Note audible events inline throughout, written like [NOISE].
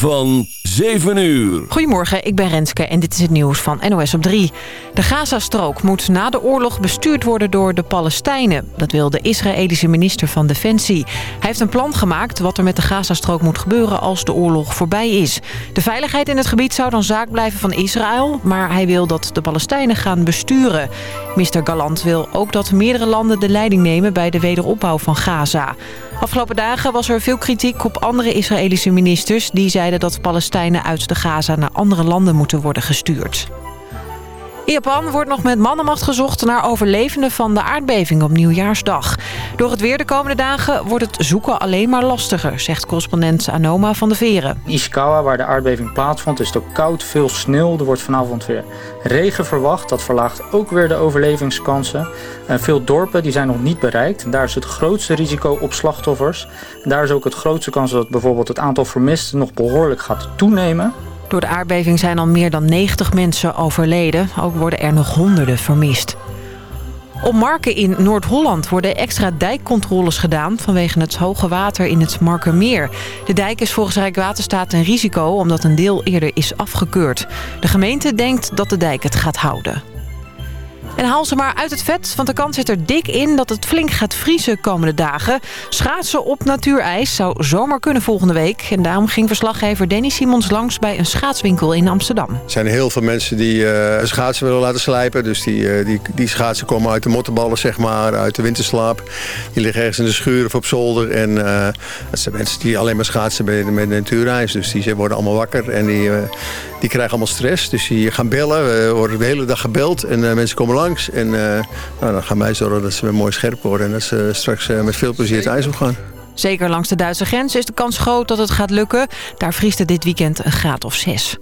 van 7 uur. Goedemorgen, ik ben Renske en dit is het nieuws van NOS op 3. De Gazastrook moet na de oorlog bestuurd worden door de Palestijnen. Dat wil de Israëlische minister van Defensie. Hij heeft een plan gemaakt wat er met de Gazastrook moet gebeuren als de oorlog voorbij is. De veiligheid in het gebied zou dan zaak blijven van Israël... maar hij wil dat de Palestijnen gaan besturen. Minister Galant wil ook dat meerdere landen de leiding nemen... bij de wederopbouw van Gaza. Afgelopen dagen was er veel kritiek op andere Israëlische ministers... die zeiden dat Palestijnen uit de Gaza naar andere landen moeten worden gestuurd. In Japan wordt nog met mannenmacht gezocht naar overlevenden van de aardbeving op Nieuwjaarsdag. Door het weer de komende dagen wordt het zoeken alleen maar lastiger, zegt correspondent Anoma van de Veren. Ishikawa, waar de aardbeving plaatsvond, is het ook koud, veel sneeuw. Er wordt vanavond weer regen verwacht. Dat verlaagt ook weer de overlevingskansen. En veel dorpen die zijn nog niet bereikt. Daar is het grootste risico op slachtoffers. Daar is ook het grootste kans dat bijvoorbeeld het aantal vermisten nog behoorlijk gaat toenemen. Door de aardbeving zijn al meer dan 90 mensen overleden. Ook worden er nog honderden vermist. Op Marken in Noord-Holland worden extra dijkcontroles gedaan... vanwege het hoge water in het Markermeer. De dijk is volgens Rijkswaterstaat een risico... omdat een deel eerder is afgekeurd. De gemeente denkt dat de dijk het gaat houden. En haal ze maar uit het vet, want de kans zit er dik in dat het flink gaat vriezen komende dagen. Schaatsen op natuurijs zou zomaar kunnen volgende week. En daarom ging verslaggever Danny Simons langs bij een schaatswinkel in Amsterdam. Er zijn heel veel mensen die uh, schaatsen willen laten slijpen. Dus die, uh, die, die schaatsen komen uit de mottenballen, zeg maar, uit de winterslaap. Die liggen ergens in de schuur of op zolder. En uh, dat zijn mensen die alleen maar schaatsen met, met natuurijs. Dus die worden allemaal wakker en die, die krijgen allemaal stress. Dus die gaan bellen, we worden de hele dag gebeld en mensen komen langs. En uh, nou, dan gaan wij zorgen dat ze weer mooi scherp worden. En dat ze straks uh, met veel plezier het ijs op gaan. Zeker langs de Duitse grens is de kans groot dat het gaat lukken. Daar vriest het dit weekend een graad of 6.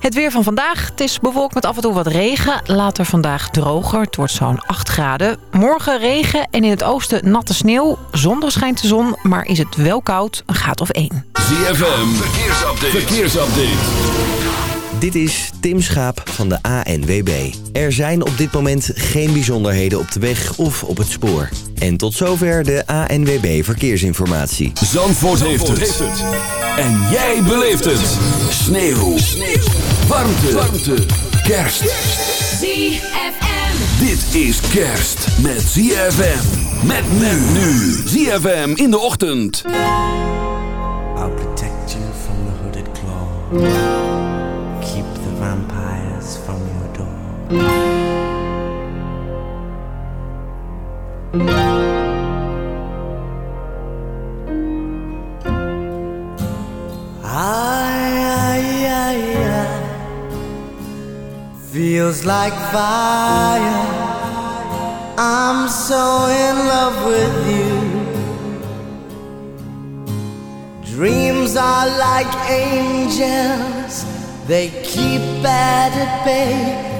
Het weer van vandaag. Het is bewolkt met af en toe wat regen. Later vandaag droger. Het wordt zo'n 8 graden. Morgen regen en in het oosten natte sneeuw. Zondag schijnt de zon, maar is het wel koud. Een graad of 1. ZFM. Verkeersupdate. Verkeersupdate. Dit is Tim Schaap van de ANWB. Er zijn op dit moment geen bijzonderheden op de weg of op het spoor. En tot zover de ANWB Verkeersinformatie. Zandvoort, heeft, het. En jij beleeft het. Sneeuw. Sneeuw. Warmte. Warmte. Kerst. ZFM. Dit is kerst met ZFM. Met men nu. ZFM in de ochtend. I'll protect you from the hooded claw. Feels like fire. I'm so in love with you. Dreams are like angels they keep at bay,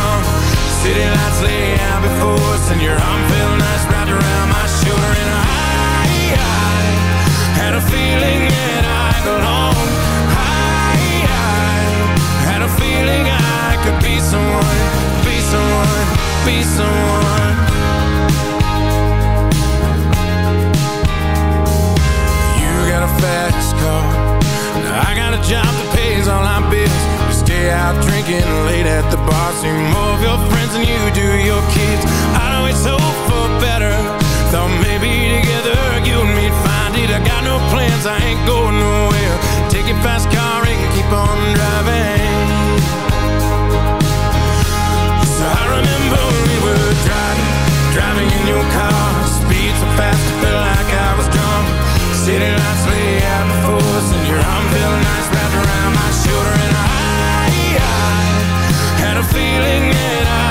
City lights lay out before us And your arm felt nice wrapped around my shoulder And I, I had a feeling that I belonged I, I had a feeling I could be someone Be someone, be someone. You got a fast car I got a job that pays all our bills. You stay out drinking late at the bar See more of your friends do your kids? I it's hope for better. Thought maybe together you and me'd find it. I got no plans, I ain't going nowhere. Take your fast car and keep on driving. So I remember we were driving Driving in your car. Speed so fast it felt like I was drunk City lights lay out before us And your arm felt nice wrapped around my shoulder. And I, I had a feeling that I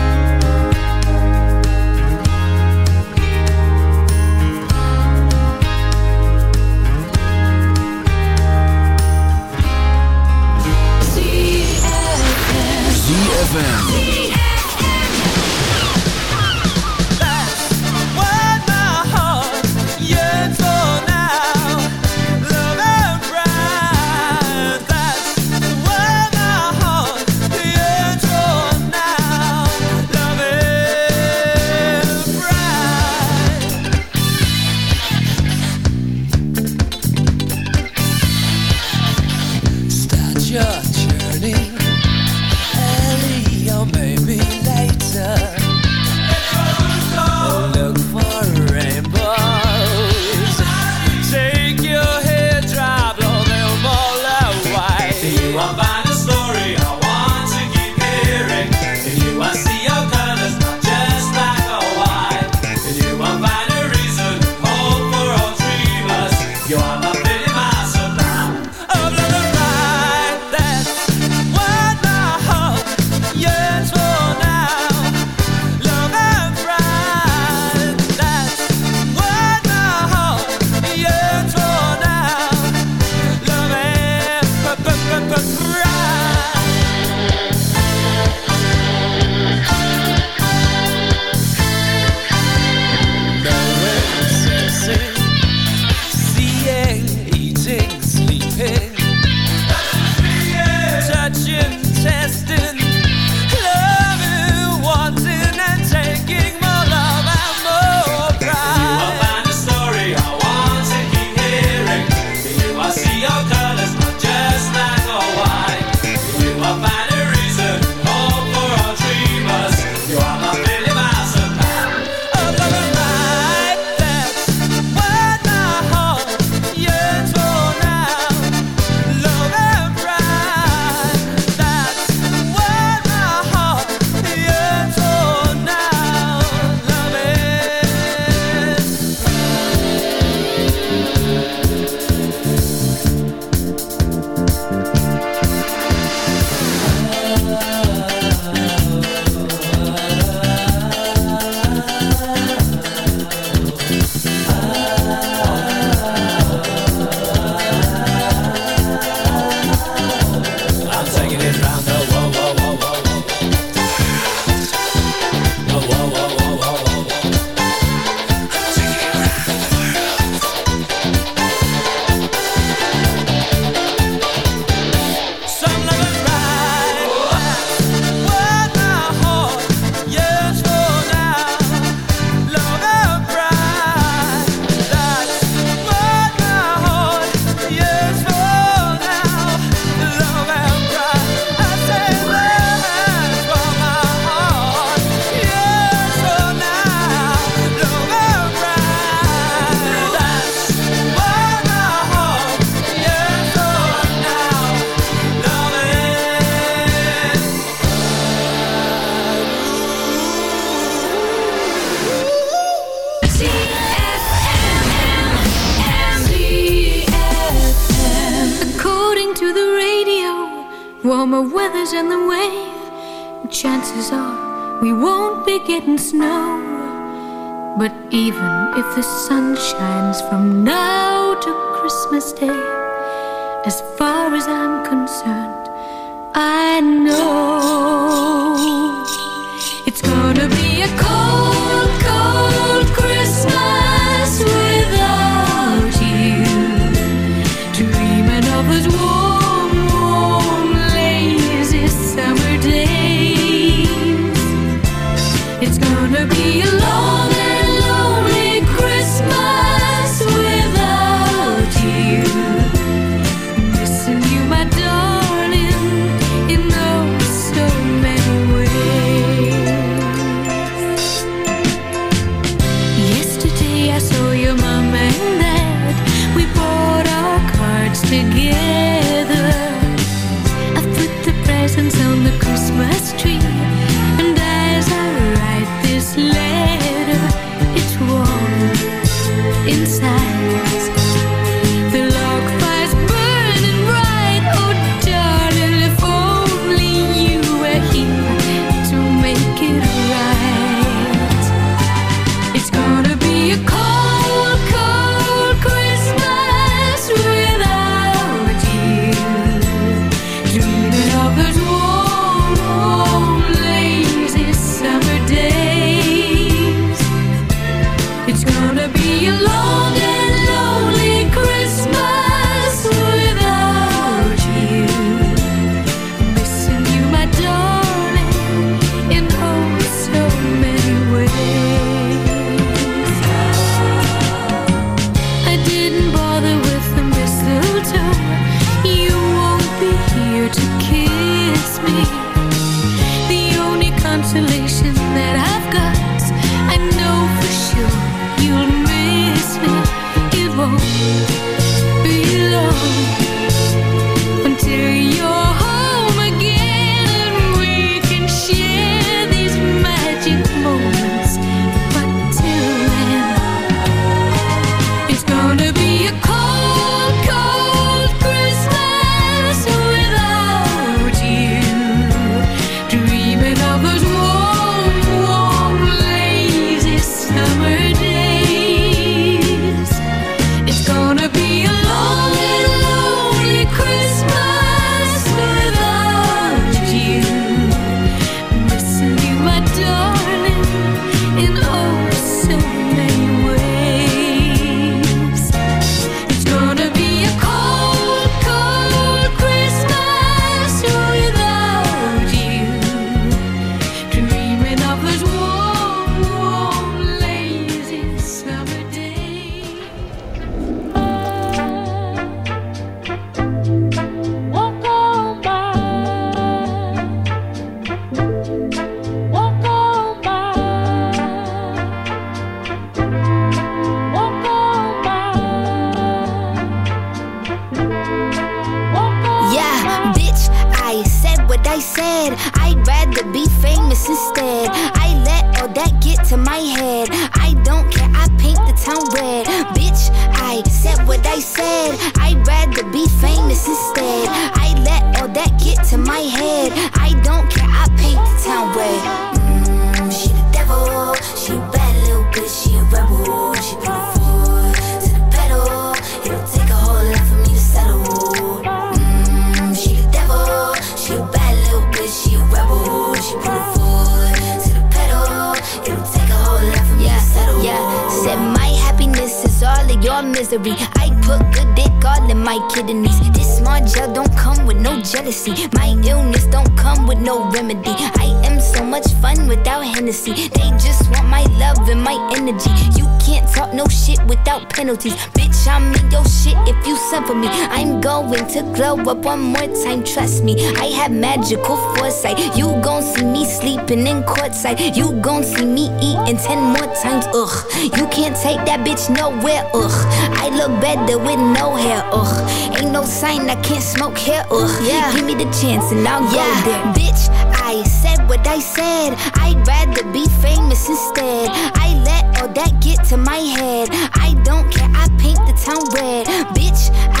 for me. I'm going to glow up one more time, trust me. I have magical foresight. You gon' see me sleeping in courtside. You gon' see me eating ten more times, ugh. You can't take that bitch nowhere, ugh. I look better with no hair, ugh. Ain't no sign I can't smoke hair, ugh. Yeah. Give me the chance and I'll yeah. go there. Bitch, I said what I said. I'd rather be famous instead. I let all that get to my head. I don't care, I paint the town red. Bitch, I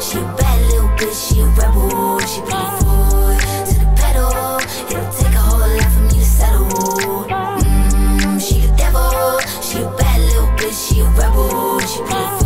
She a bad little bitch, she a rebel. She put foot to the pedal. It'll take a whole lot for me to settle. Mm, she the devil, she a bad little bitch, she a rebel. She put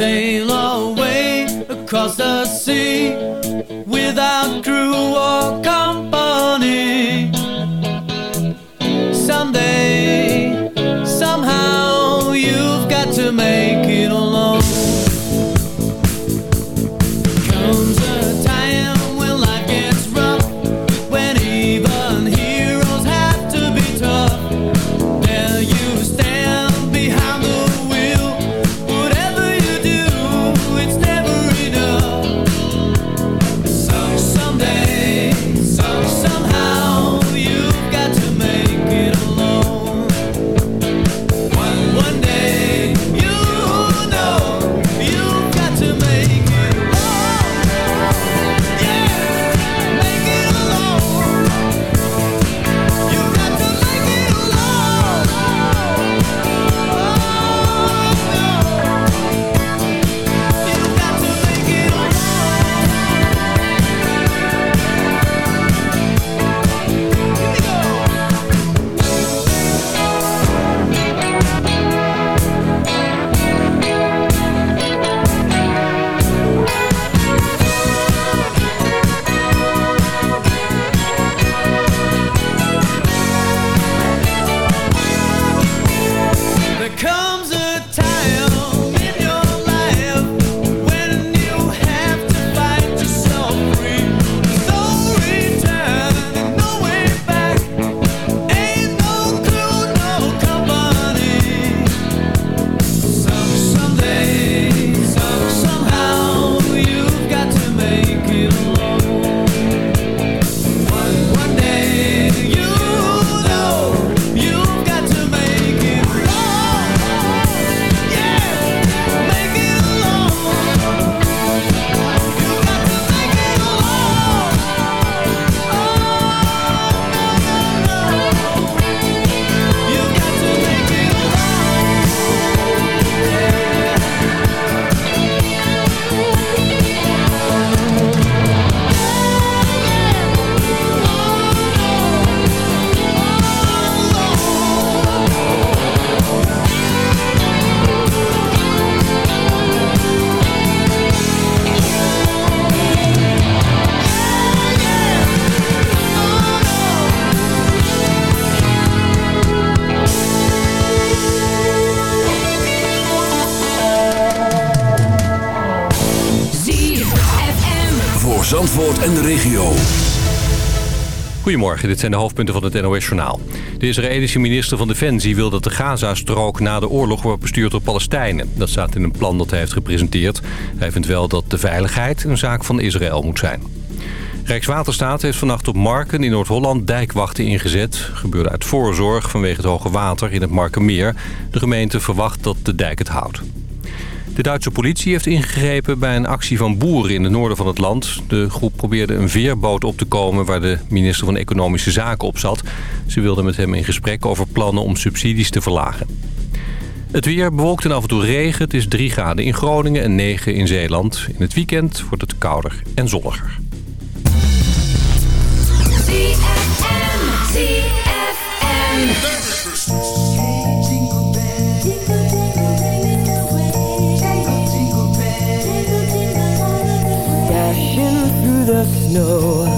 Sail away across the sea without crew or company. Goedemorgen, dit zijn de hoofdpunten van het NOS-journaal. De Israëlische minister van Defensie wil dat de Gaza-strook na de oorlog wordt bestuurd door Palestijnen. Dat staat in een plan dat hij heeft gepresenteerd. Hij vindt wel dat de veiligheid een zaak van Israël moet zijn. Rijkswaterstaat heeft vannacht op Marken in Noord-Holland dijkwachten ingezet. Gebeurde uit voorzorg vanwege het hoge water in het Markenmeer. De gemeente verwacht dat de dijk het houdt. De Duitse politie heeft ingegrepen bij een actie van boeren in het noorden van het land. De groep probeerde een veerboot op te komen waar de minister van Economische Zaken op zat. Ze wilden met hem in gesprek over plannen om subsidies te verlagen. Het weer bewolkt en af en toe regen. Het is 3 graden in Groningen en 9 in Zeeland. In het weekend wordt het kouder en zonniger. Through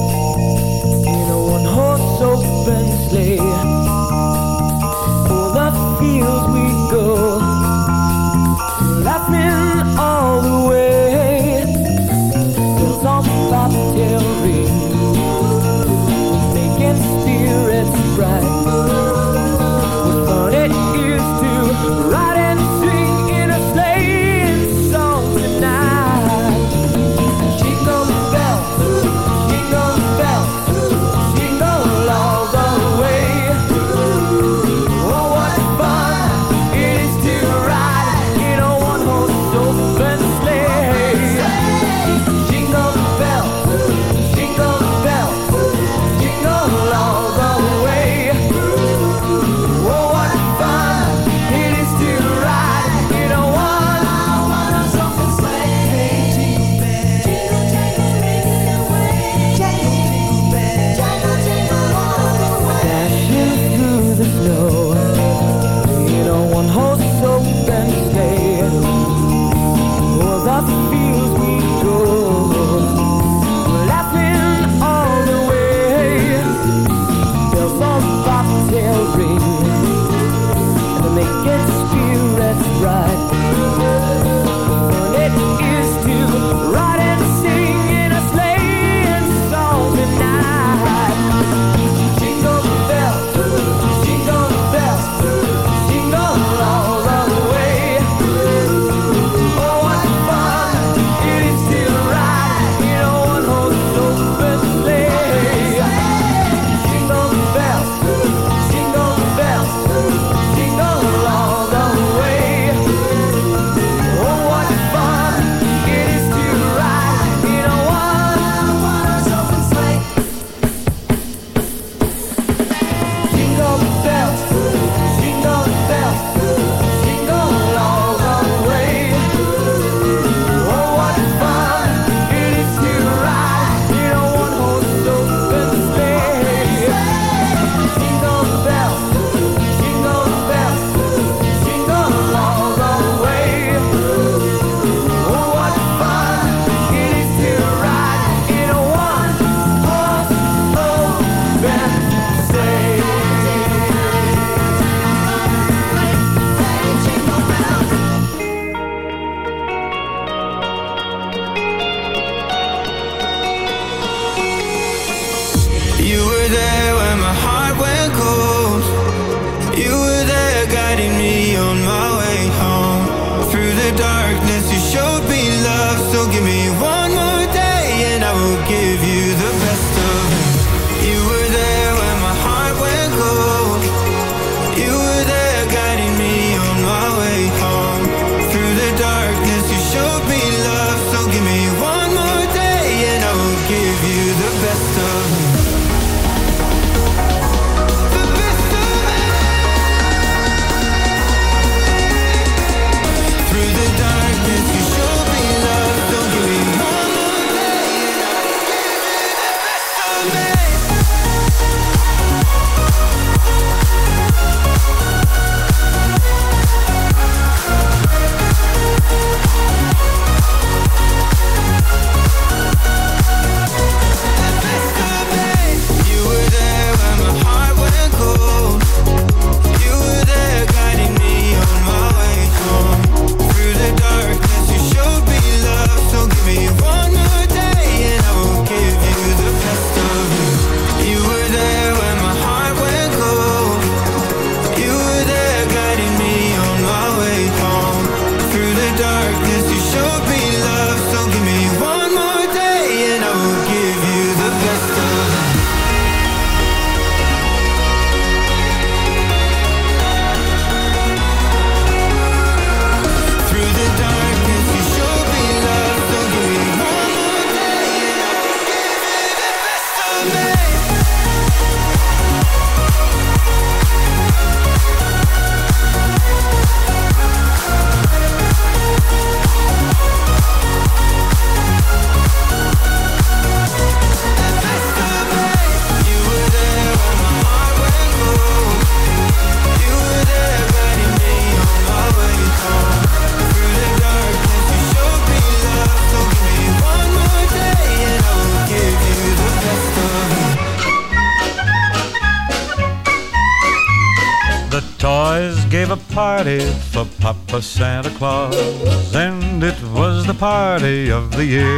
Santa Claus, and it was the party of the year.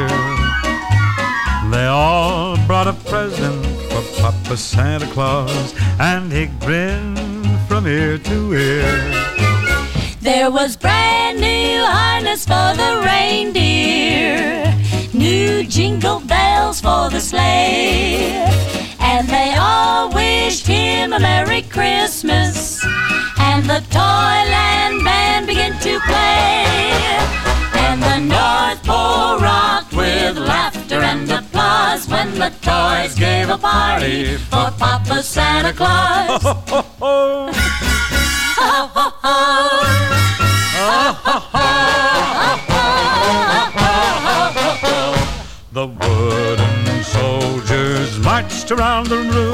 Toys gave a party for Papa Santa Claus. Ho, [LAUGHS] ho, [LAUGHS] The wooden soldiers marched around the room.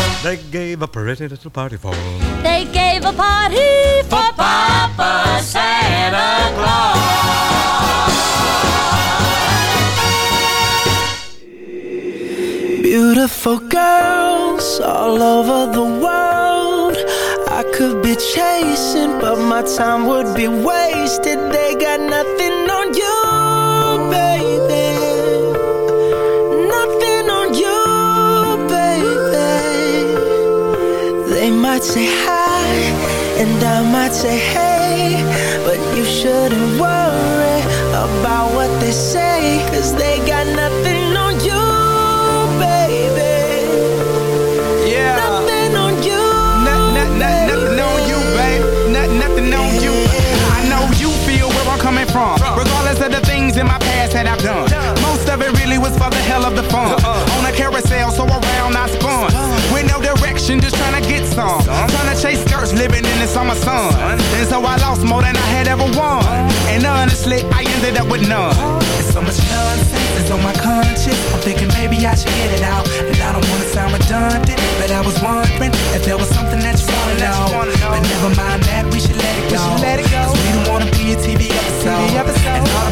They gave a pretty little party for They gave a party for Papa Santa Claus. Beautiful girls all over the world. I could be chasing, but my time would be wasted. They got nothing might say hi, and I might say hey, but you shouldn't worry about what they say, cause they got nothing on you, baby. Yeah. Nothing on you. Not, not, not, nothing on you, babe. Nothing on you. I know you feel where I'm coming from. Regardless of the things in my past that I've done. Of it really was for the hell of the fun. Uh-uh. On a carousel, so around I spun. With no direction, just trying to get some. Trying to chase skirts, living in the summer sun. And so I lost more than I had ever won. And honestly, I ended up with none. There's so much nonsense that's on my conscience. I'm thinking maybe I should get it out. And I don't wanna sound redundant, but I was wondering if there was something that you wanna know. But never mind that, we should let it go. Let it go. Cause we don't wanna be a TV episode. And all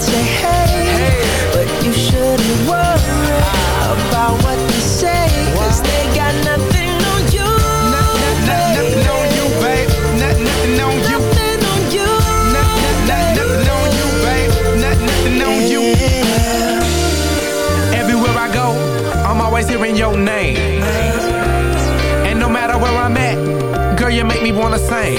say hey, but you shouldn't worry about what they say, 'cause they got nothing on you. Nothing on you, babe. Nothing on you. Nothing on you. Nothing on you, babe. Nothing on you. Everywhere I go, I'm always hearing your name. And no matter where I'm at, girl, you make me wanna sing.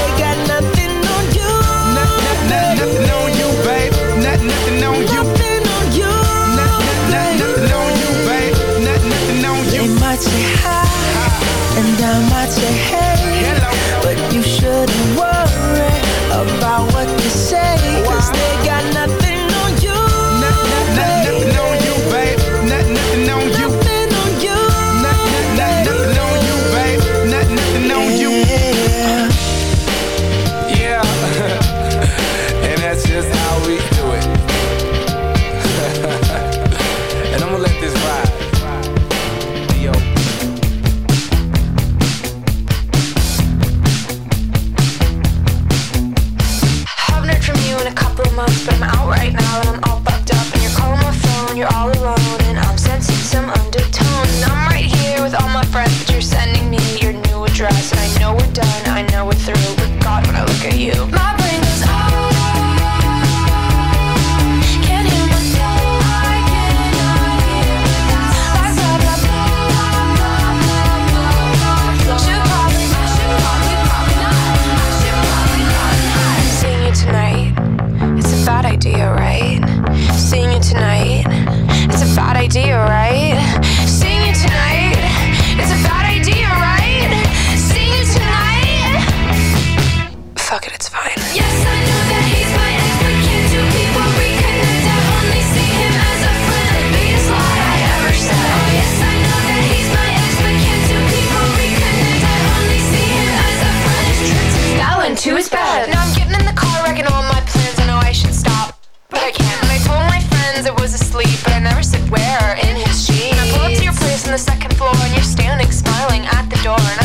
Fuck it, it's fine. Yes, I know that he's my ex, but can't two people reconnect? I only see him as a friend. Biggest lie I ever said. Oh, yes, I know that he's my ex, but can't two people reconnect? I only see him as a friend. His trips that one too is bad. Now I'm getting in the car, wrecking all my plans. I know I should stop, but I can't. And I told my friends it was asleep, but I never said where. In his jeans. And I pull up to your place on the second floor, and you're standing, smiling at the door. And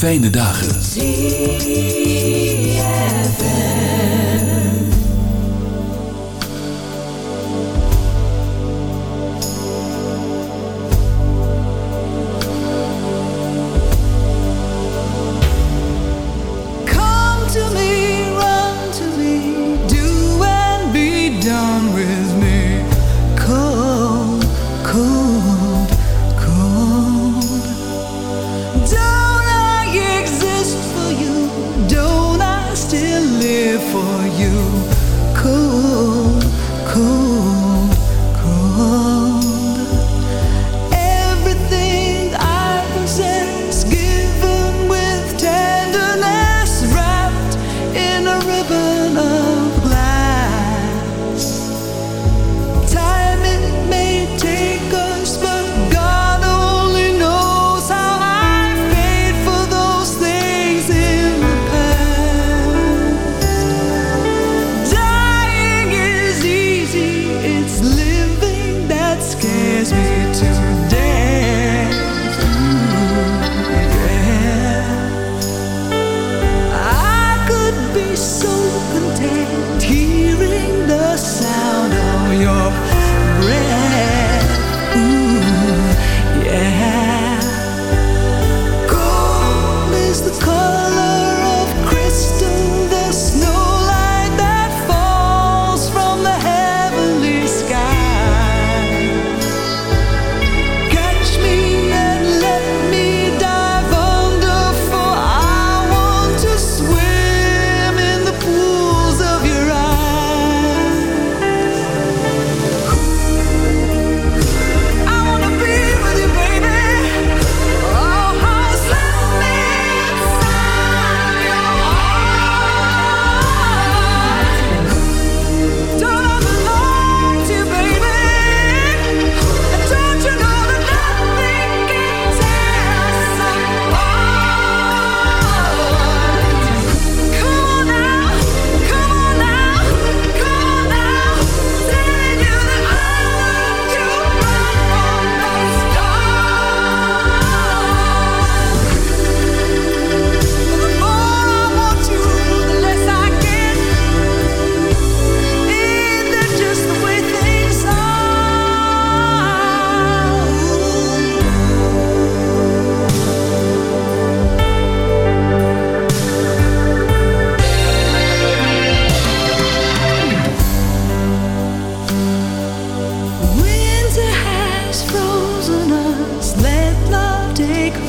fijne dagen.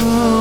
Oh.